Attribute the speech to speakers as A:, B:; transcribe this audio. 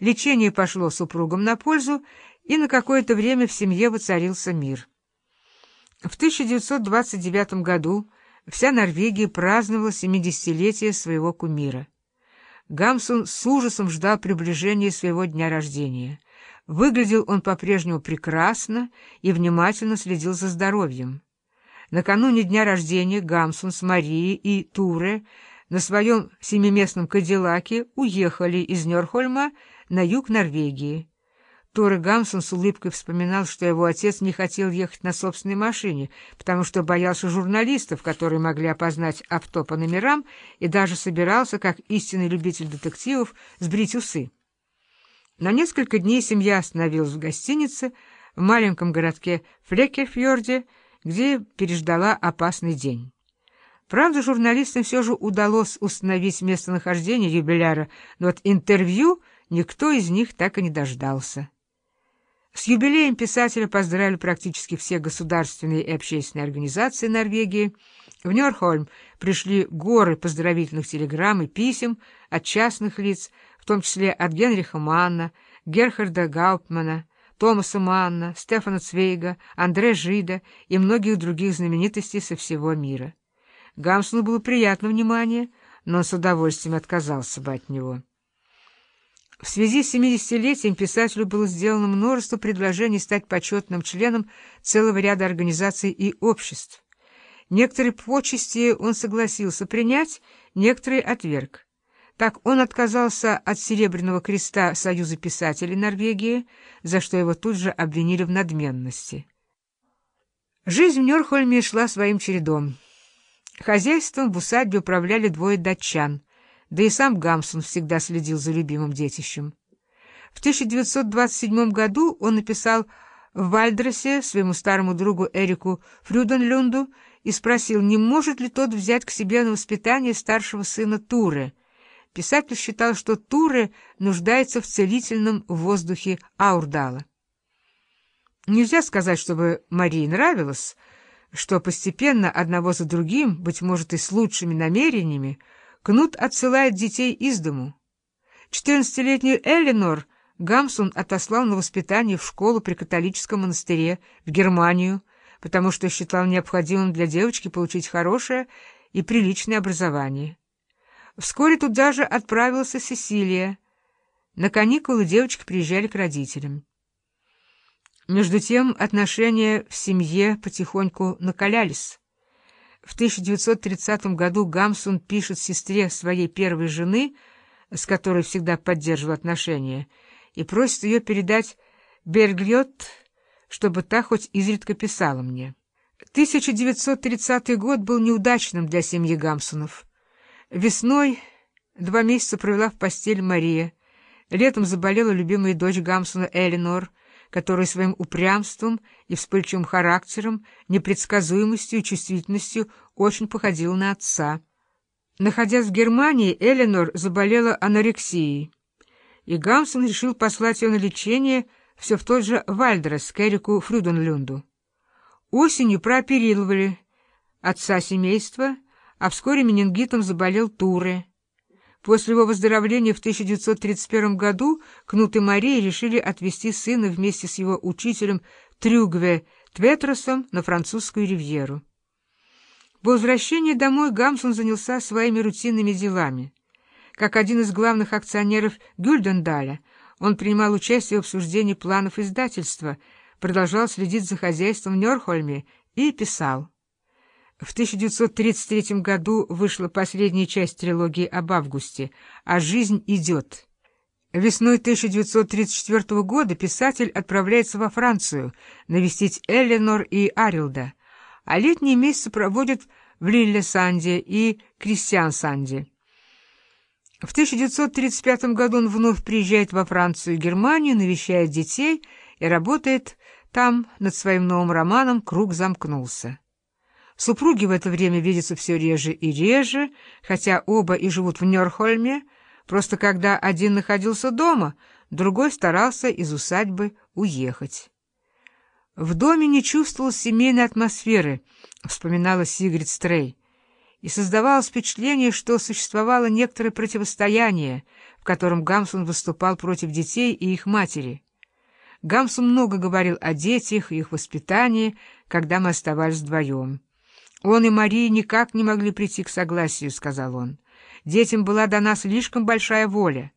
A: Лечение пошло супругам на пользу, и на какое-то время в семье воцарился мир. В 1929 году вся Норвегия праздновала 70-летие своего кумира. Гамсун с ужасом ждал приближения своего дня рождения. Выглядел он по-прежнему прекрасно и внимательно следил за здоровьем. Накануне дня рождения Гамсун с Марией и Туре на своем семиместном кадиллаке уехали из Нёрхольма на юг Норвегии. Туре Гамсун с улыбкой вспоминал, что его отец не хотел ехать на собственной машине, потому что боялся журналистов, которые могли опознать авто по номерам, и даже собирался, как истинный любитель детективов, сбрить усы. На несколько дней семья остановилась в гостинице в маленьком городке Флекерфьорде, где переждала опасный день. Правда, журналистам все же удалось установить местонахождение юбиляра, но от интервью никто из них так и не дождался. С юбилеем писателя поздравили практически все государственные и общественные организации Норвегии. В Нёрхольм пришли горы поздравительных телеграмм и писем от частных лиц, в том числе от Генриха Манна, Герхарда Гауптмана, Томаса Манна, Стефана Цвейга, Андре Жида и многих других знаменитостей со всего мира. Гамсуну было приятно внимание, но он с удовольствием отказался бы от него. В связи с 70-летием писателю было сделано множество предложений стать почетным членом целого ряда организаций и обществ. Некоторые почести он согласился принять, некоторые отверг. Так он отказался от Серебряного креста Союза писателей Норвегии, за что его тут же обвинили в надменности. Жизнь в Нёрхольме шла своим чередом. Хозяйством в усадьбе управляли двое датчан, да и сам Гамсун всегда следил за любимым детищем. В 1927 году он написал в Вальдросе своему старому другу Эрику Фрюденлюнду и спросил, не может ли тот взять к себе на воспитание старшего сына Туре — Писатель считал, что Туре нуждается в целительном воздухе Аурдала. Нельзя сказать, чтобы Марии нравилось, что постепенно одного за другим, быть может и с лучшими намерениями, Кнут отсылает детей из дому. Четырнадцатилетнюю Эленор Гамсун отослал на воспитание в школу при католическом монастыре в Германию, потому что считал необходимым для девочки получить хорошее и приличное образование. Вскоре туда же отправилась Сесилия. На каникулы девочки приезжали к родителям. Между тем отношения в семье потихоньку накалялись. В 1930 году Гамсун пишет сестре своей первой жены, с которой всегда поддерживал отношения, и просит ее передать Берглет, чтобы та хоть изредка писала мне. 1930 год был неудачным для семьи Гамсунов. Весной два месяца провела в постель Мария. Летом заболела любимая дочь Гамсона Элинор, которая своим упрямством и вспыльчивым характером, непредсказуемостью и чувствительностью очень походила на отца. Находясь в Германии, Эленор заболела анорексией, и Гамсон решил послать ее на лечение все в тот же Вальдерс к Эрику Фрюденлюнду. Осенью прооперировали отца семейства а вскоре менингитом заболел Туре. После его выздоровления в 1931 году Кнут и Мария решили отвезти сына вместе с его учителем Трюгве Тветросом на французскую ривьеру. По возвращении домой Гамсун занялся своими рутинными делами. Как один из главных акционеров Гюльдендаля, он принимал участие в обсуждении планов издательства, продолжал следить за хозяйством в Нёрхольме и писал. В 1933 году вышла последняя часть трилогии об Августе «А жизнь идет». Весной 1934 года писатель отправляется во Францию навестить Эленор и Арилда, а летние месяцы проводит в Лилле-Санде и Кристиан-Санде. В 1935 году он вновь приезжает во Францию и Германию, навещает детей и работает там над своим новым романом «Круг замкнулся». Супруги в это время видятся все реже и реже, хотя оба и живут в Нёрхольме, просто когда один находился дома, другой старался из усадьбы уехать. В доме не чувствовалось семейной атмосферы, вспоминала Сигрид Стрей, и создавалось впечатление, что существовало некоторое противостояние, в котором Гамсун выступал против детей и их матери. Гамсун много говорил о детях и их воспитании, когда мы оставались вдвоем. «Он и Мария никак не могли прийти к согласию», — сказал он. «Детям была дана слишком большая воля».